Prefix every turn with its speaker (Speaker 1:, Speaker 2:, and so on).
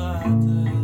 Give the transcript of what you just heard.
Speaker 1: zaten